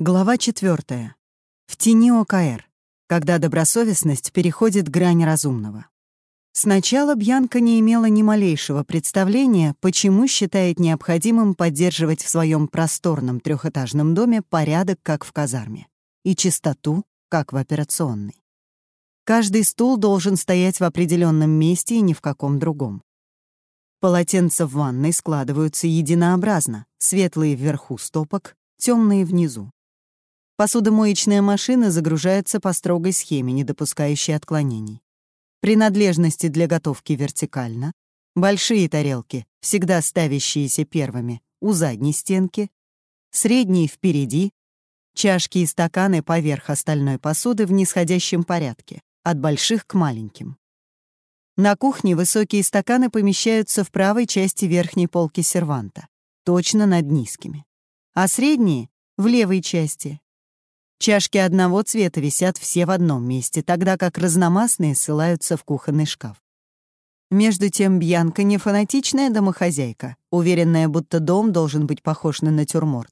Глава 4. В тени ОКР, когда добросовестность переходит грань разумного. Сначала Бьянка не имела ни малейшего представления, почему считает необходимым поддерживать в своем просторном трехэтажном доме порядок, как в казарме, и чистоту, как в операционной. Каждый стул должен стоять в определенном месте и ни в каком другом. Полотенца в ванной складываются единообразно, светлые вверху стопок, темные внизу. Посудомоечная машина загружается по строгой схеме, не допускающей отклонений. Принадлежности для готовки вертикально. Большие тарелки, всегда ставящиеся первыми, у задней стенки. Средние впереди. Чашки и стаканы поверх остальной посуды в нисходящем порядке, от больших к маленьким. На кухне высокие стаканы помещаются в правой части верхней полки серванта, точно над низкими. А средние — в левой части, Чашки одного цвета висят все в одном месте, тогда как разномастные ссылаются в кухонный шкаф. Между тем Бьянка не фанатичная домохозяйка, уверенная, будто дом должен быть похож на натюрморт.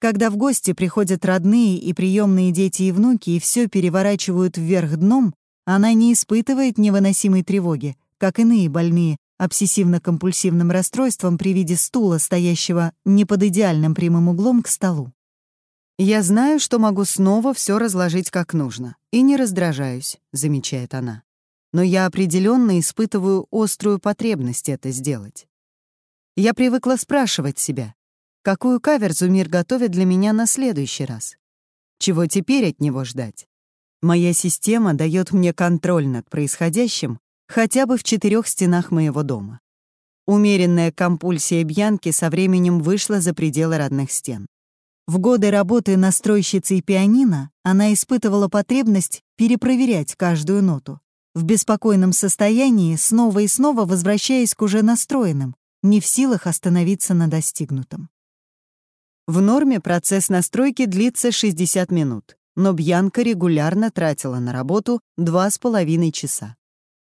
Когда в гости приходят родные и приемные дети и внуки и все переворачивают вверх дном, она не испытывает невыносимой тревоги, как иные больные обсессивно-компульсивным расстройством при виде стула, стоящего не под идеальным прямым углом к столу. «Я знаю, что могу снова все разложить как нужно, и не раздражаюсь», — замечает она. «Но я определенно испытываю острую потребность это сделать. Я привыкла спрашивать себя, какую каверзу мир готовит для меня на следующий раз? Чего теперь от него ждать? Моя система дает мне контроль над происходящим хотя бы в четырех стенах моего дома. Умеренная компульсия Бьянки со временем вышла за пределы родных стен. В годы работы настройщицей пианино она испытывала потребность перепроверять каждую ноту, в беспокойном состоянии снова и снова возвращаясь к уже настроенным, не в силах остановиться на достигнутом. В норме процесс настройки длится 60 минут, но Бьянка регулярно тратила на работу два с половиной часа.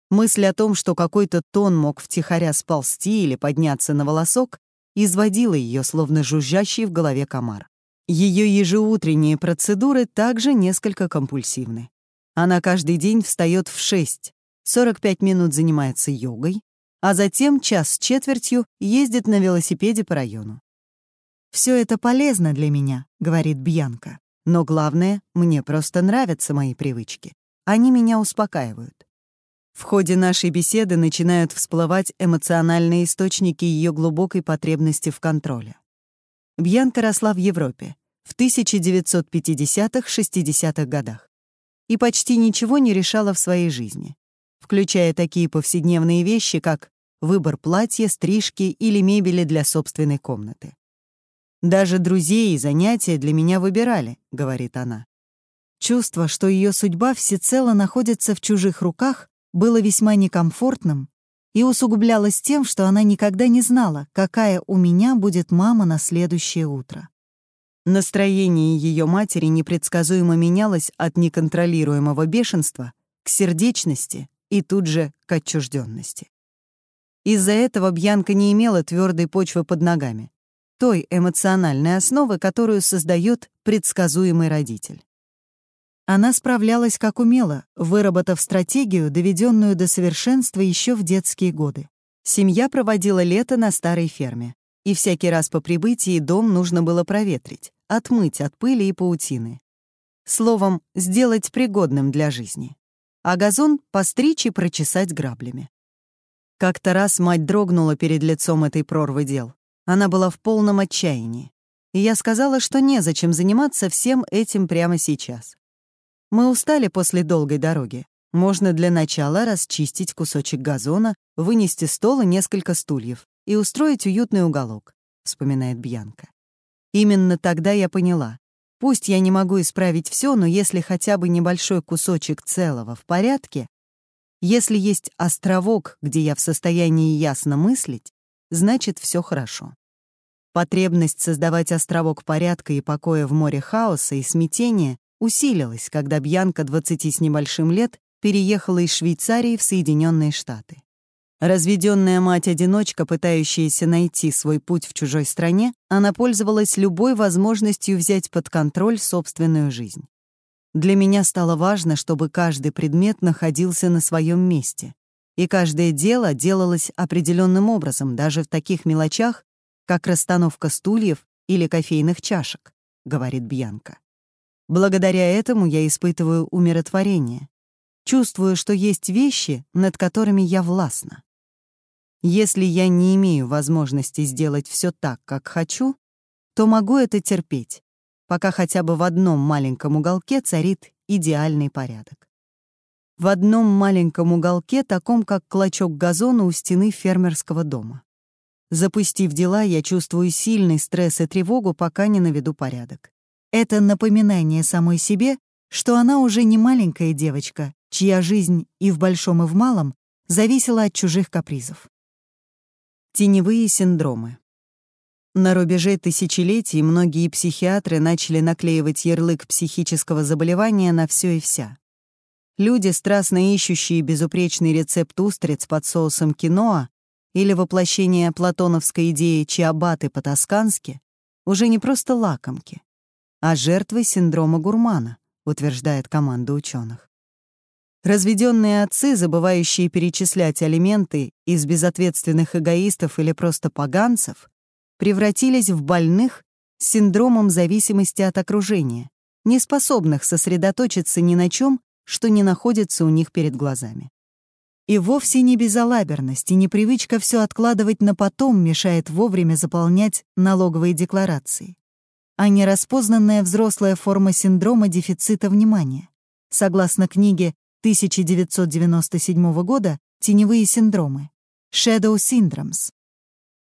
Мысль о том, что какой-то тон мог втихаря сползти или подняться на волосок, изводила ее, словно жужжащий в голове комар. Ее ежеутренние процедуры также несколько компульсивны. Она каждый день встает в 6, 45 минут занимается йогой, а затем час с четвертью ездит на велосипеде по району. «Все это полезно для меня», — говорит Бьянка. «Но главное, мне просто нравятся мои привычки. Они меня успокаивают». В ходе нашей беседы начинают всплывать эмоциональные источники ее глубокой потребности в контроле. Бьянка росла в Европе, в 1950-60-х годах и почти ничего не решала в своей жизни, включая такие повседневные вещи, как выбор платья, стрижки или мебели для собственной комнаты. «Даже друзей и занятия для меня выбирали», — говорит она. Чувство, что ее судьба всецело находится в чужих руках, было весьма некомфортным и усугублялось тем, что она никогда не знала, какая у меня будет мама на следующее утро. Настроение ее матери непредсказуемо менялось от неконтролируемого бешенства к сердечности и тут же к отчужденности. Из-за этого Бьянка не имела твердой почвы под ногами, той эмоциональной основы, которую создает предсказуемый родитель. Она справлялась как умела, выработав стратегию, доведенную до совершенства еще в детские годы. Семья проводила лето на старой ферме, и всякий раз по прибытии дом нужно было проветрить, отмыть от пыли и паутины. Словом, сделать пригодным для жизни. А газон постричь и прочесать граблями. Как-то раз мать дрогнула перед лицом этой прорвы дел. Она была в полном отчаянии. И я сказала, что незачем заниматься всем этим прямо сейчас. Мы устали после долгой дороги. Можно для начала расчистить кусочек газона, вынести стол и несколько стульев и устроить уютный уголок, вспоминает Бьянка. Именно тогда я поняла. Пусть я не могу исправить все, но если хотя бы небольшой кусочек целого в порядке, если есть островок, где я в состоянии ясно мыслить, значит, все хорошо. Потребность создавать островок порядка и покоя в море хаоса и смятения усилилась, когда Бьянка 20 с небольшим лет переехала из Швейцарии в Соединенные Штаты. Разведенная мать-одиночка, пытающаяся найти свой путь в чужой стране, она пользовалась любой возможностью взять под контроль собственную жизнь. Для меня стало важно, чтобы каждый предмет находился на своем месте, и каждое дело делалось определенным образом, даже в таких мелочах, как расстановка стульев или кофейных чашек, говорит Бьянка. Благодаря этому я испытываю умиротворение, чувствую, что есть вещи, над которыми я властна. Если я не имею возможности сделать все так, как хочу, то могу это терпеть, пока хотя бы в одном маленьком уголке царит идеальный порядок. В одном маленьком уголке, таком как клочок газона у стены фермерского дома. Запустив дела, я чувствую сильный стресс и тревогу, пока не наведу порядок. Это напоминание самой себе, что она уже не маленькая девочка, чья жизнь и в большом, и в малом зависела от чужих капризов. Теневые синдромы. На рубеже тысячелетий многие психиатры начали наклеивать ярлык психического заболевания на все и вся. Люди, страстно ищущие безупречный рецепт устриц под соусом киноа или воплощение платоновской идеи чиабаты по-тоскански, уже не просто лакомки, а жертвы синдрома гурмана, утверждает команда ученых. Разведенные отцы, забывающие перечислять алименты из безответственных эгоистов или просто поганцев, превратились в больных с синдромом зависимости от окружения, не способных сосредоточиться ни на чем, что не находится у них перед глазами. И вовсе не безалаберность и непривычка все откладывать на потом мешает вовремя заполнять налоговые декларации, а нераспознанная взрослая форма синдрома дефицита внимания. Согласно книге 1997 года «Теневые синдромы» Shadow Syndromes.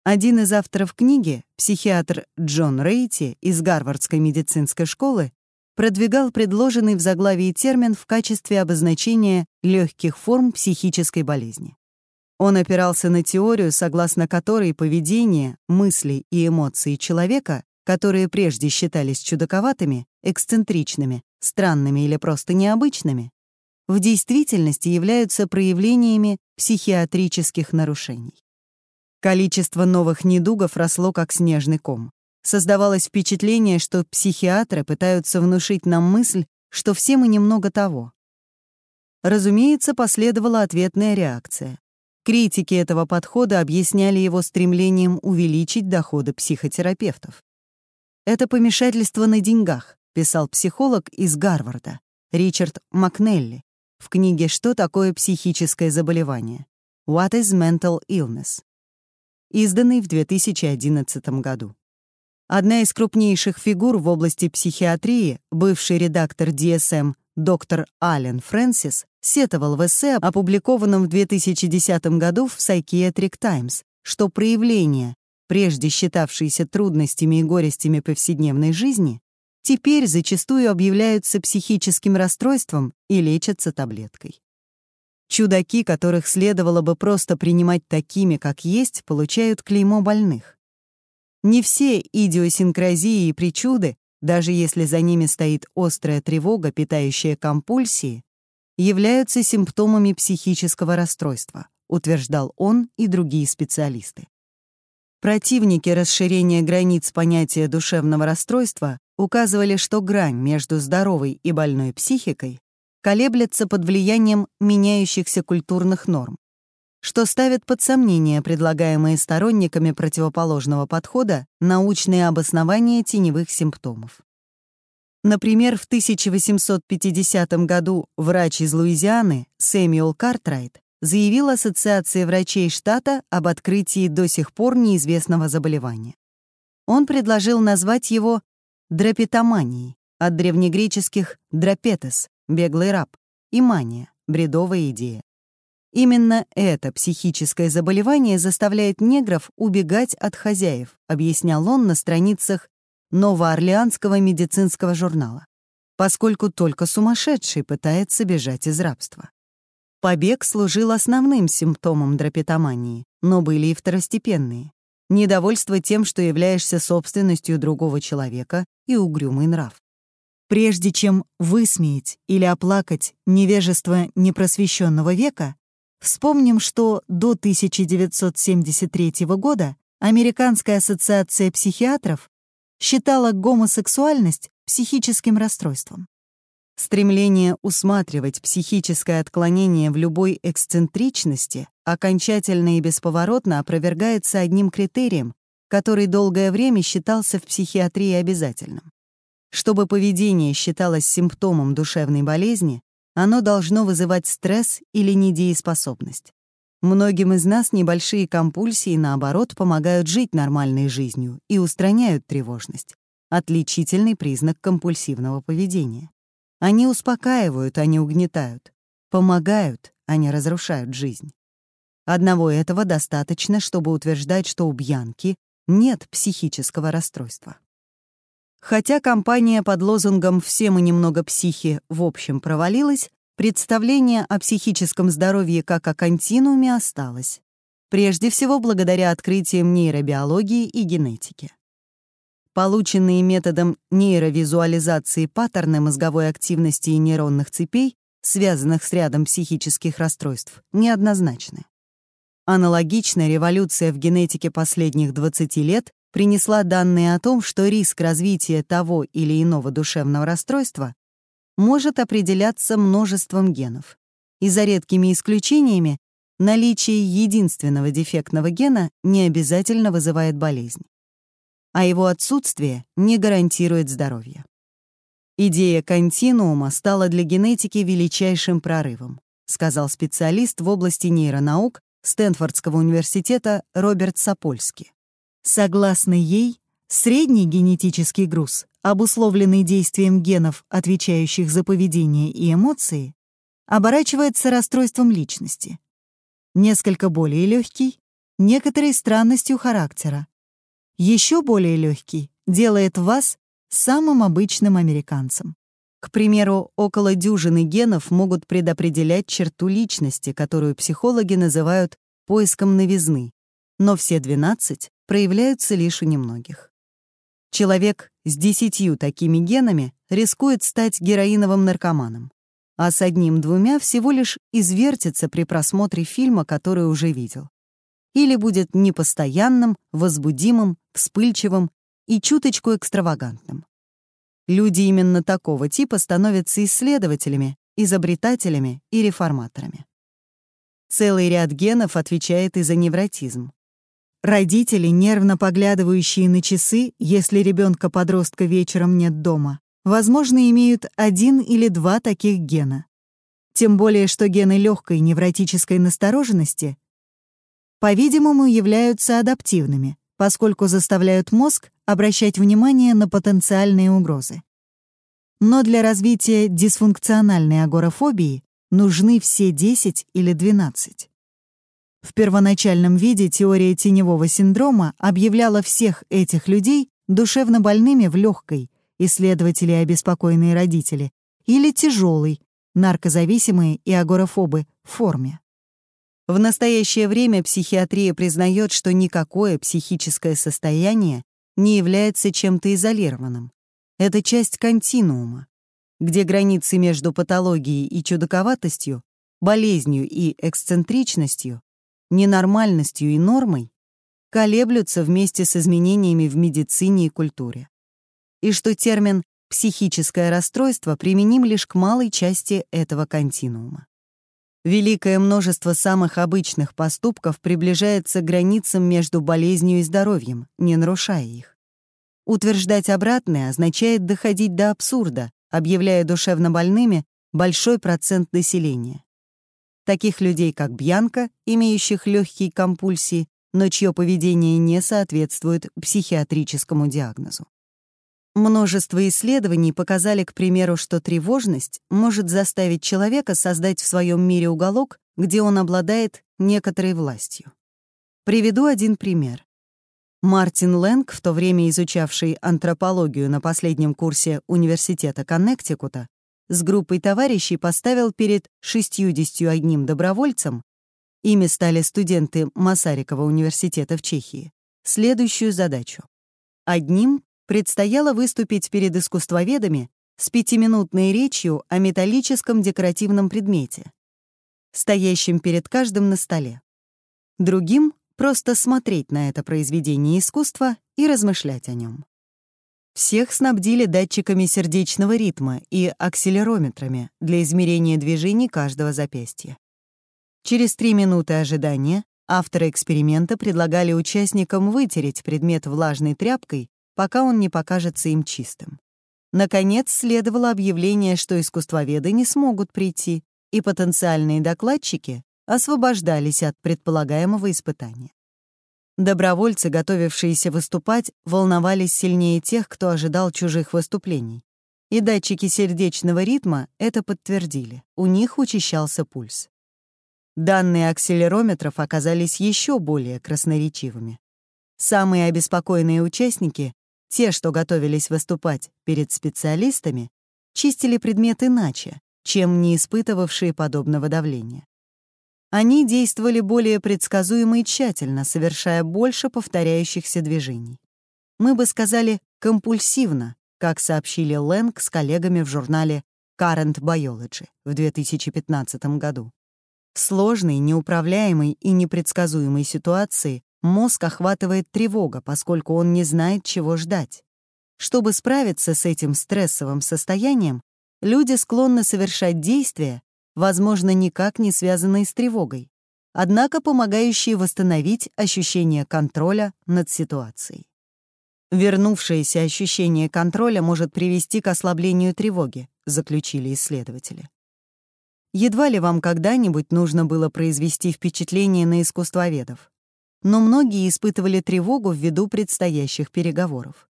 Один из авторов книги, психиатр Джон Рейти из Гарвардской медицинской школы, продвигал предложенный в заглавии термин в качестве обозначения легких форм психической болезни. Он опирался на теорию, согласно которой поведение, мысли и эмоции человека, которые прежде считались чудаковатыми, эксцентричными, странными или просто необычными, в действительности являются проявлениями психиатрических нарушений. Количество новых недугов росло как снежный ком. Создавалось впечатление, что психиатры пытаются внушить нам мысль, что все мы немного того. Разумеется, последовала ответная реакция. Критики этого подхода объясняли его стремлением увеличить доходы психотерапевтов. «Это помешательство на деньгах», — писал психолог из Гарварда Ричард Макнелли, в книге «Что такое психическое заболевание?» «What is mental illness?» изданной в 2011 году. Одна из крупнейших фигур в области психиатрии, бывший редактор DSM доктор Ален Фрэнсис, сетовал в эссе, опубликованном в 2010 году в Psychiatric Times, что проявления, прежде считавшиеся трудностями и горестями повседневной жизни, теперь зачастую объявляются психическим расстройством и лечатся таблеткой. Чудаки, которых следовало бы просто принимать такими, как есть, получают клеймо больных. Не все идиосинкразии и причуды, даже если за ними стоит острая тревога, питающая компульсии, являются симптомами психического расстройства, утверждал он и другие специалисты. Противники расширения границ понятия душевного расстройства указывали, что грань между здоровой и больной психикой колеблется под влиянием меняющихся культурных норм, что ставит под сомнение предлагаемые сторонниками противоположного подхода научные обоснования теневых симптомов. Например, в 1850 году врач из Луизианы Сэмюэл Картрайт заявил Ассоциации врачей штата об открытии до сих пор неизвестного заболевания. Он предложил назвать его драпетоманией, от древнегреческих «драпетес» — беглый раб, и «мания» — бредовая идея. Именно это психическое заболевание заставляет негров убегать от хозяев, объяснял он на страницах Новоорлеанского медицинского журнала, поскольку только сумасшедший пытается бежать из рабства. Побег служил основным симптомом драпетомании, но были и второстепенные недовольство тем, что являешься собственностью другого человека и угрюмый нрав. Прежде чем высмеять или оплакать невежество непросвещенного века, Вспомним, что до 1973 года Американская ассоциация психиатров считала гомосексуальность психическим расстройством. Стремление усматривать психическое отклонение в любой эксцентричности окончательно и бесповоротно опровергается одним критерием, который долгое время считался в психиатрии обязательным. Чтобы поведение считалось симптомом душевной болезни, оно должно вызывать стресс или недееспособность. Многим из нас небольшие компульсии, наоборот, помогают жить нормальной жизнью и устраняют тревожность. Отличительный признак компульсивного поведения. Они успокаивают, а не угнетают. Помогают, а не разрушают жизнь. Одного этого достаточно, чтобы утверждать, что у Бьянки нет психического расстройства. Хотя кампания под лозунгом «Все мы немного психи» в общем провалилась, представление о психическом здоровье как о континууме осталось. Прежде всего благодаря открытиям нейробиологии и генетики. Полученные методом нейровизуализации паттерны мозговой активности и нейронных цепей, связанных с рядом психических расстройств, неоднозначны. Аналогично революция в генетике последних 20 лет принесла данные о том, что риск развития того или иного душевного расстройства может определяться множеством генов. И за редкими исключениями наличие единственного дефектного гена не обязательно вызывает болезнь, а его отсутствие не гарантирует здоровье. Идея континуума стала для генетики величайшим прорывом, сказал специалист в области нейронаук Стэнфордского университета Роберт Сапольски. Согласно ей, средний генетический груз, обусловленный действием генов, отвечающих за поведение и эмоции, оборачивается расстройством личности. Несколько более легкий — некоторой странностью характера. Еще более легкий делает вас самым обычным американцем. К примеру, около дюжины генов могут предопределять черту личности, которую психологи называют поиском новизны, но все 12 проявляются лишь у немногих. Человек с десятью такими генами рискует стать героиновым наркоманом, а с одним-двумя всего лишь извертится при просмотре фильма, который уже видел. Или будет непостоянным, возбудимым, вспыльчивым и чуточку экстравагантным. Люди именно такого типа становятся исследователями, изобретателями и реформаторами. Целый ряд генов отвечает и за невротизм. Родители, нервно поглядывающие на часы, если ребенка-подростка вечером нет дома, возможно, имеют один или два таких гена. Тем более, что гены легкой невротической настороженности, по-видимому, являются адаптивными, поскольку заставляют мозг обращать внимание на потенциальные угрозы. Но для развития дисфункциональной агорафобии нужны все 10 или 12. В первоначальном виде теория теневого синдрома объявляла всех этих людей душевно больными в легкой, исследователи и обеспокоенные родители, или тяжелой, наркозависимые и агорафобы, форме. В настоящее время психиатрия признает, что никакое психическое состояние не является чем-то изолированным. Это часть континуума, где границы между патологией и чудаковатостью, болезнью и эксцентричностью ненормальностью и нормой колеблются вместе с изменениями в медицине и культуре. И что термин «психическое расстройство» применим лишь к малой части этого континуума. Великое множество самых обычных поступков приближается к границам между болезнью и здоровьем, не нарушая их. Утверждать обратное означает доходить до абсурда, объявляя душевно больными большой процент населения таких людей, как Бьянка, имеющих легкие компульсии, но чье поведение не соответствует психиатрическому диагнозу. Множество исследований показали, к примеру, что тревожность может заставить человека создать в своем мире уголок, где он обладает некоторой властью. Приведу один пример. Мартин Лэнг, в то время изучавший антропологию на последнем курсе Университета Коннектикута, с группой товарищей поставил перед 61 добровольцем, ими стали студенты Масарикова университета в Чехии, следующую задачу. Одним предстояло выступить перед искусствоведами с пятиминутной речью о металлическом декоративном предмете. стоящим перед каждым на столе. Другим — просто смотреть на это произведение искусства и размышлять о нем. Всех снабдили датчиками сердечного ритма и акселерометрами для измерения движений каждого запястья. Через три минуты ожидания авторы эксперимента предлагали участникам вытереть предмет влажной тряпкой, пока он не покажется им чистым. Наконец, следовало объявление, что искусствоведы не смогут прийти, и потенциальные докладчики освобождались от предполагаемого испытания. Добровольцы, готовившиеся выступать, волновались сильнее тех, кто ожидал чужих выступлений. И датчики сердечного ритма это подтвердили. У них учащался пульс. Данные акселерометров оказались еще более красноречивыми. Самые обеспокоенные участники, те, что готовились выступать перед специалистами, чистили предмет иначе, чем не испытывавшие подобного давления. Они действовали более предсказуемо и тщательно, совершая больше повторяющихся движений. Мы бы сказали «компульсивно», как сообщили Лэнг с коллегами в журнале Current Biology в 2015 году. В сложной, неуправляемой и непредсказуемой ситуации мозг охватывает тревога, поскольку он не знает, чего ждать. Чтобы справиться с этим стрессовым состоянием, люди склонны совершать действия, возможно, никак не связанные с тревогой, однако помогающие восстановить ощущение контроля над ситуацией. Вернувшееся ощущение контроля может привести к ослаблению тревоги, заключили исследователи. Едва ли вам когда-нибудь нужно было произвести впечатление на искусствоведов, но многие испытывали тревогу ввиду предстоящих переговоров.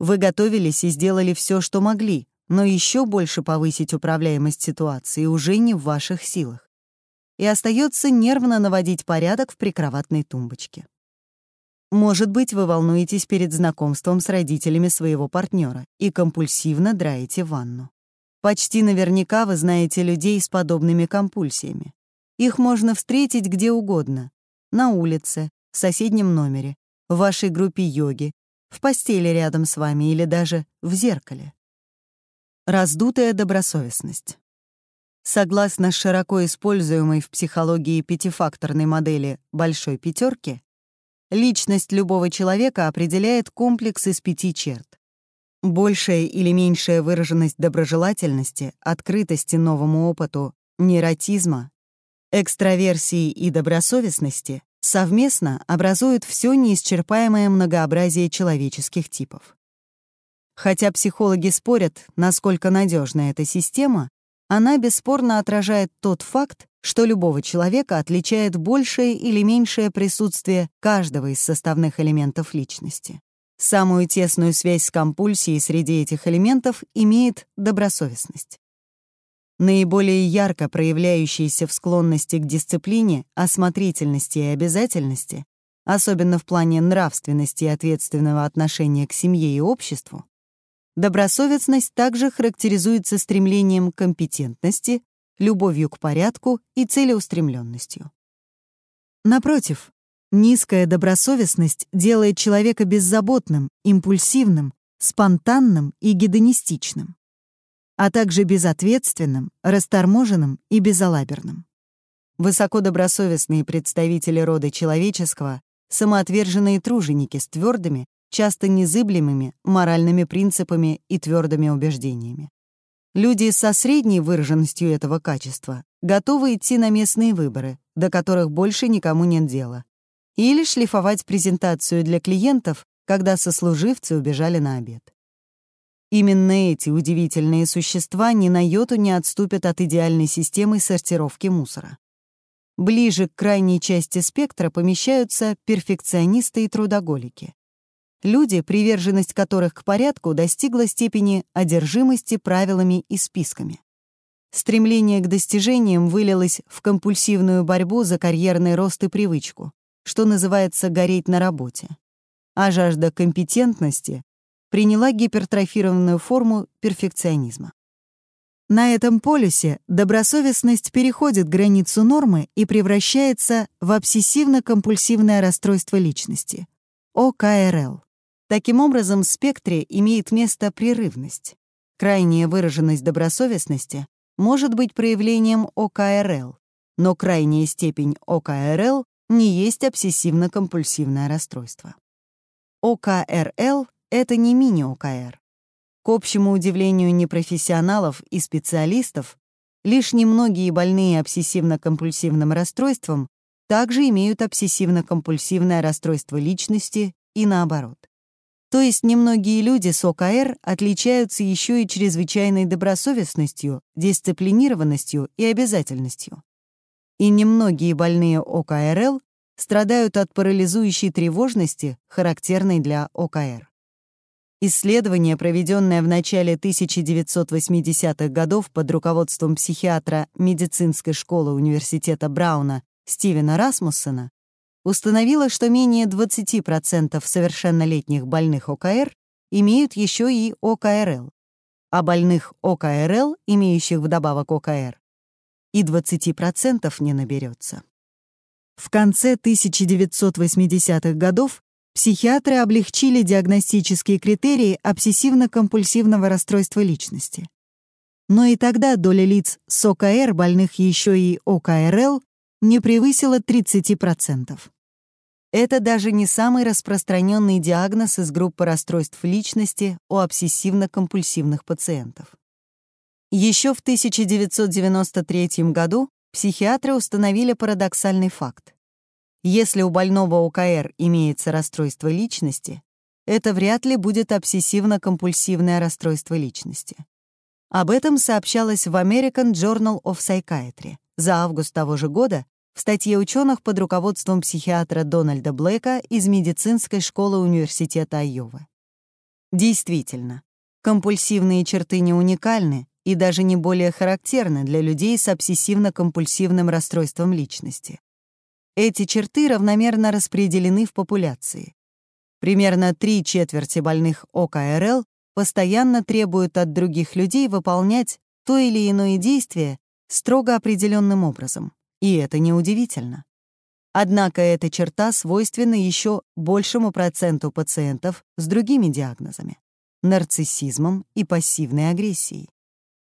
Вы готовились и сделали все, что могли, но еще больше повысить управляемость ситуации уже не в ваших силах. И остается нервно наводить порядок в прикроватной тумбочке. Может быть, вы волнуетесь перед знакомством с родителями своего партнера и компульсивно драете ванну. Почти наверняка вы знаете людей с подобными компульсиями. Их можно встретить где угодно — на улице, в соседнем номере, в вашей группе йоги, в постели рядом с вами или даже в зеркале. Раздутая добросовестность. Согласно широко используемой в психологии пятифакторной модели «большой пятерки», личность любого человека определяет комплекс из пяти черт. Большая или меньшая выраженность доброжелательности, открытости новому опыту, нейротизма, экстраверсии и добросовестности совместно образуют все неисчерпаемое многообразие человеческих типов. Хотя психологи спорят, насколько надежна эта система, она бесспорно отражает тот факт, что любого человека отличает большее или меньшее присутствие каждого из составных элементов личности. Самую тесную связь с компульсией среди этих элементов имеет добросовестность. Наиболее ярко проявляющиеся в склонности к дисциплине, осмотрительности и обязательности, особенно в плане нравственности и ответственного отношения к семье и обществу, Добросовестность также характеризуется стремлением к компетентности, любовью к порядку и целеустремленностью. Напротив, низкая добросовестность делает человека беззаботным, импульсивным, спонтанным и гедонистичным, а также безответственным, расторможенным и безалаберным. Высокодобросовестные представители рода человеческого — самоотверженные труженики с твердыми, часто незыблемыми моральными принципами и твердыми убеждениями. Люди со средней выраженностью этого качества готовы идти на местные выборы, до которых больше никому нет дела, или шлифовать презентацию для клиентов, когда сослуживцы убежали на обед. Именно эти удивительные существа ни на йоту не отступят от идеальной системы сортировки мусора. Ближе к крайней части спектра помещаются перфекционисты и трудоголики люди, приверженность которых к порядку достигла степени одержимости правилами и списками. Стремление к достижениям вылилось в компульсивную борьбу за карьерный рост и привычку, что называется «гореть на работе». А жажда компетентности приняла гипертрофированную форму перфекционизма. На этом полюсе добросовестность переходит границу нормы и превращается в обсессивно-компульсивное расстройство личности — ОКРЛ. Таким образом, в спектре имеет место прерывность. Крайняя выраженность добросовестности может быть проявлением ОКРЛ, но крайняя степень ОКРЛ не есть обсессивно-компульсивное расстройство. ОКРЛ — это не мини-ОКР. К общему удивлению непрофессионалов и специалистов, лишь немногие больные обсессивно-компульсивным расстройством также имеют обсессивно-компульсивное расстройство личности и наоборот. То есть немногие люди с ОКР отличаются еще и чрезвычайной добросовестностью, дисциплинированностью и обязательностью. И немногие больные ОКРЛ страдают от парализующей тревожности, характерной для ОКР. Исследование, проведенное в начале 1980-х годов под руководством психиатра медицинской школы университета Брауна Стивена Расмуссена, установило, что менее 20% совершеннолетних больных ОКР имеют еще и ОКРЛ, а больных ОКРЛ, имеющих вдобавок ОКР, и 20% не наберется. В конце 1980-х годов психиатры облегчили диагностические критерии обсессивно-компульсивного расстройства личности. Но и тогда доля лиц с ОКР, больных еще и ОКРЛ, не превысила 30%. Это даже не самый распространенный диагноз из группы расстройств личности у обсессивно-компульсивных пациентов. Еще в 1993 году психиатры установили парадоксальный факт. Если у больного ОКР имеется расстройство личности, это вряд ли будет обсессивно-компульсивное расстройство личности. Об этом сообщалось в American Journal of Psychiatry за август того же года в статье ученых под руководством психиатра Дональда Блэка из медицинской школы Университета Айовы. Действительно, компульсивные черты не уникальны и даже не более характерны для людей с обсессивно-компульсивным расстройством личности. Эти черты равномерно распределены в популяции. Примерно три четверти больных ОКРЛ постоянно требуют от других людей выполнять то или иное действие строго определенным образом, и это неудивительно. Однако эта черта свойственна еще большему проценту пациентов с другими диагнозами — нарциссизмом и пассивной агрессией.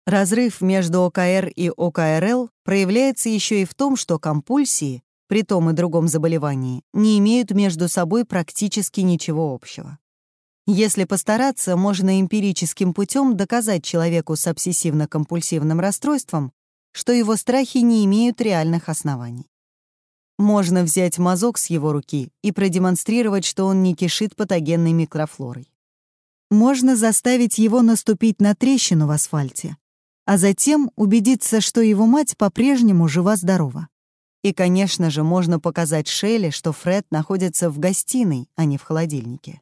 Разрыв между ОКР и ОКРЛ проявляется еще и в том, что компульсии, при том и другом заболевании, не имеют между собой практически ничего общего. Если постараться, можно эмпирическим путем доказать человеку с обсессивно-компульсивным расстройством, что его страхи не имеют реальных оснований. Можно взять мазок с его руки и продемонстрировать, что он не кишит патогенной микрофлорой. Можно заставить его наступить на трещину в асфальте, а затем убедиться, что его мать по-прежнему жива-здорова. И, конечно же, можно показать Шелли, что Фред находится в гостиной, а не в холодильнике.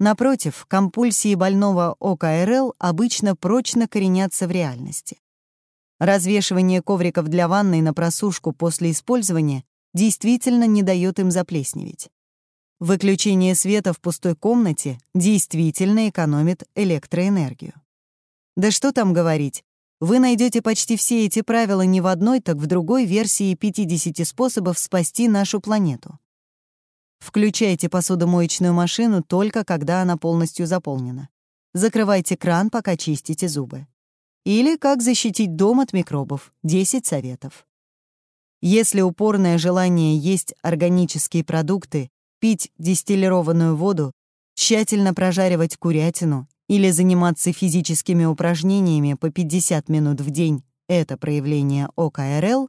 Напротив, компульсии больного ОКРЛ обычно прочно коренятся в реальности. Развешивание ковриков для ванной на просушку после использования действительно не дает им заплесневеть. Выключение света в пустой комнате действительно экономит электроэнергию. Да что там говорить, вы найдете почти все эти правила не в одной, так в другой версии 50 способов спасти нашу планету. Включайте посудомоечную машину только когда она полностью заполнена. Закрывайте кран, пока чистите зубы. Или как защитить дом от микробов. 10 советов. Если упорное желание есть органические продукты, пить дистиллированную воду, тщательно прожаривать курятину или заниматься физическими упражнениями по 50 минут в день — это проявление ОКРЛ,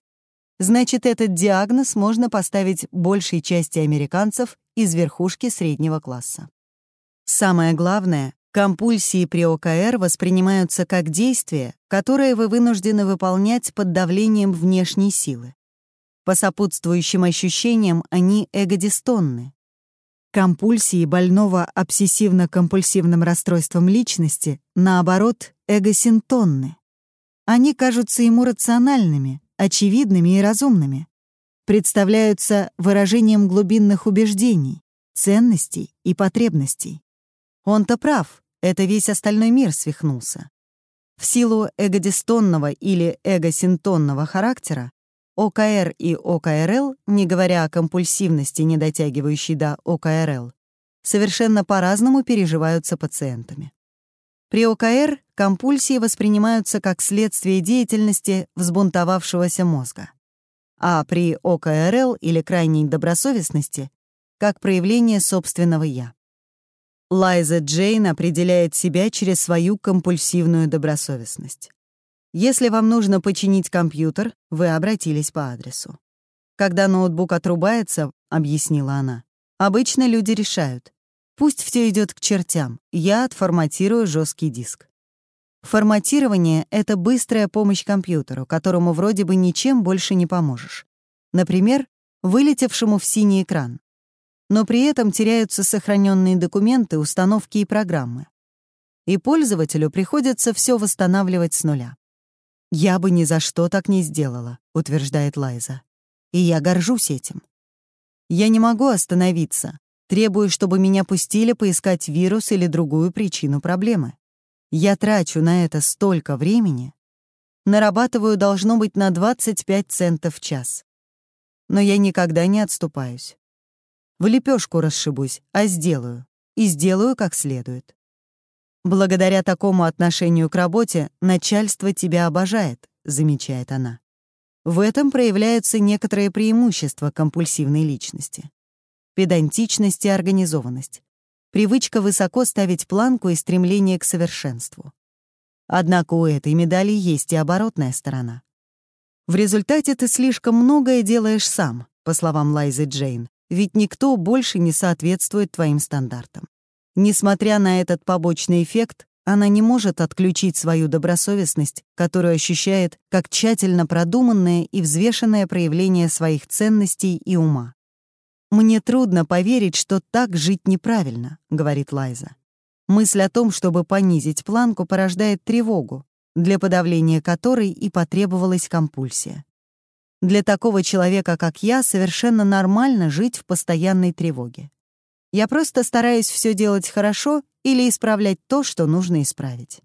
значит, этот диагноз можно поставить большей части американцев из верхушки среднего класса. Самое главное, компульсии при ОКР воспринимаются как действия, которые вы вынуждены выполнять под давлением внешней силы. По сопутствующим ощущениям они эгодистонны, Компульсии больного обсессивно-компульсивным расстройством личности, наоборот, эгосинтонны. Они кажутся ему рациональными, очевидными и разумными, представляются выражением глубинных убеждений, ценностей и потребностей. Он-то прав, это весь остальной мир свихнулся. В силу эгодистонного или эгосинтонного характера ОКР и ОКРЛ, не говоря о компульсивности, не дотягивающей до ОКРЛ, совершенно по-разному переживаются пациентами. При ОКР компульсии воспринимаются как следствие деятельности взбунтовавшегося мозга. а при ОКРЛ или крайней добросовестности — как проявление собственного «я». Лайза Джейн определяет себя через свою компульсивную добросовестность. Если вам нужно починить компьютер, вы обратились по адресу. Когда ноутбук отрубается, объяснила она, обычно люди решают, пусть все идет к чертям, я отформатирую жесткий диск. Форматирование — это быстрая помощь компьютеру, которому вроде бы ничем больше не поможешь. Например, вылетевшему в синий экран но при этом теряются сохраненные документы, установки и программы. И пользователю приходится все восстанавливать с нуля. «Я бы ни за что так не сделала», — утверждает Лайза. «И я горжусь этим. Я не могу остановиться, требую, чтобы меня пустили поискать вирус или другую причину проблемы. Я трачу на это столько времени. Нарабатываю должно быть на 25 центов в час. Но я никогда не отступаюсь. В лепешку расшибусь, а сделаю. И сделаю как следует. Благодаря такому отношению к работе начальство тебя обожает, замечает она. В этом проявляются некоторые преимущества компульсивной личности. Педантичность и организованность. Привычка высоко ставить планку и стремление к совершенству. Однако у этой медали есть и оборотная сторона. В результате ты слишком многое делаешь сам, по словам Лайзы Джейн, ведь никто больше не соответствует твоим стандартам. Несмотря на этот побочный эффект, она не может отключить свою добросовестность, которую ощущает как тщательно продуманное и взвешенное проявление своих ценностей и ума. «Мне трудно поверить, что так жить неправильно», — говорит Лайза. Мысль о том, чтобы понизить планку, порождает тревогу, для подавления которой и потребовалась компульсия. Для такого человека, как я, совершенно нормально жить в постоянной тревоге. Я просто стараюсь все делать хорошо или исправлять то, что нужно исправить.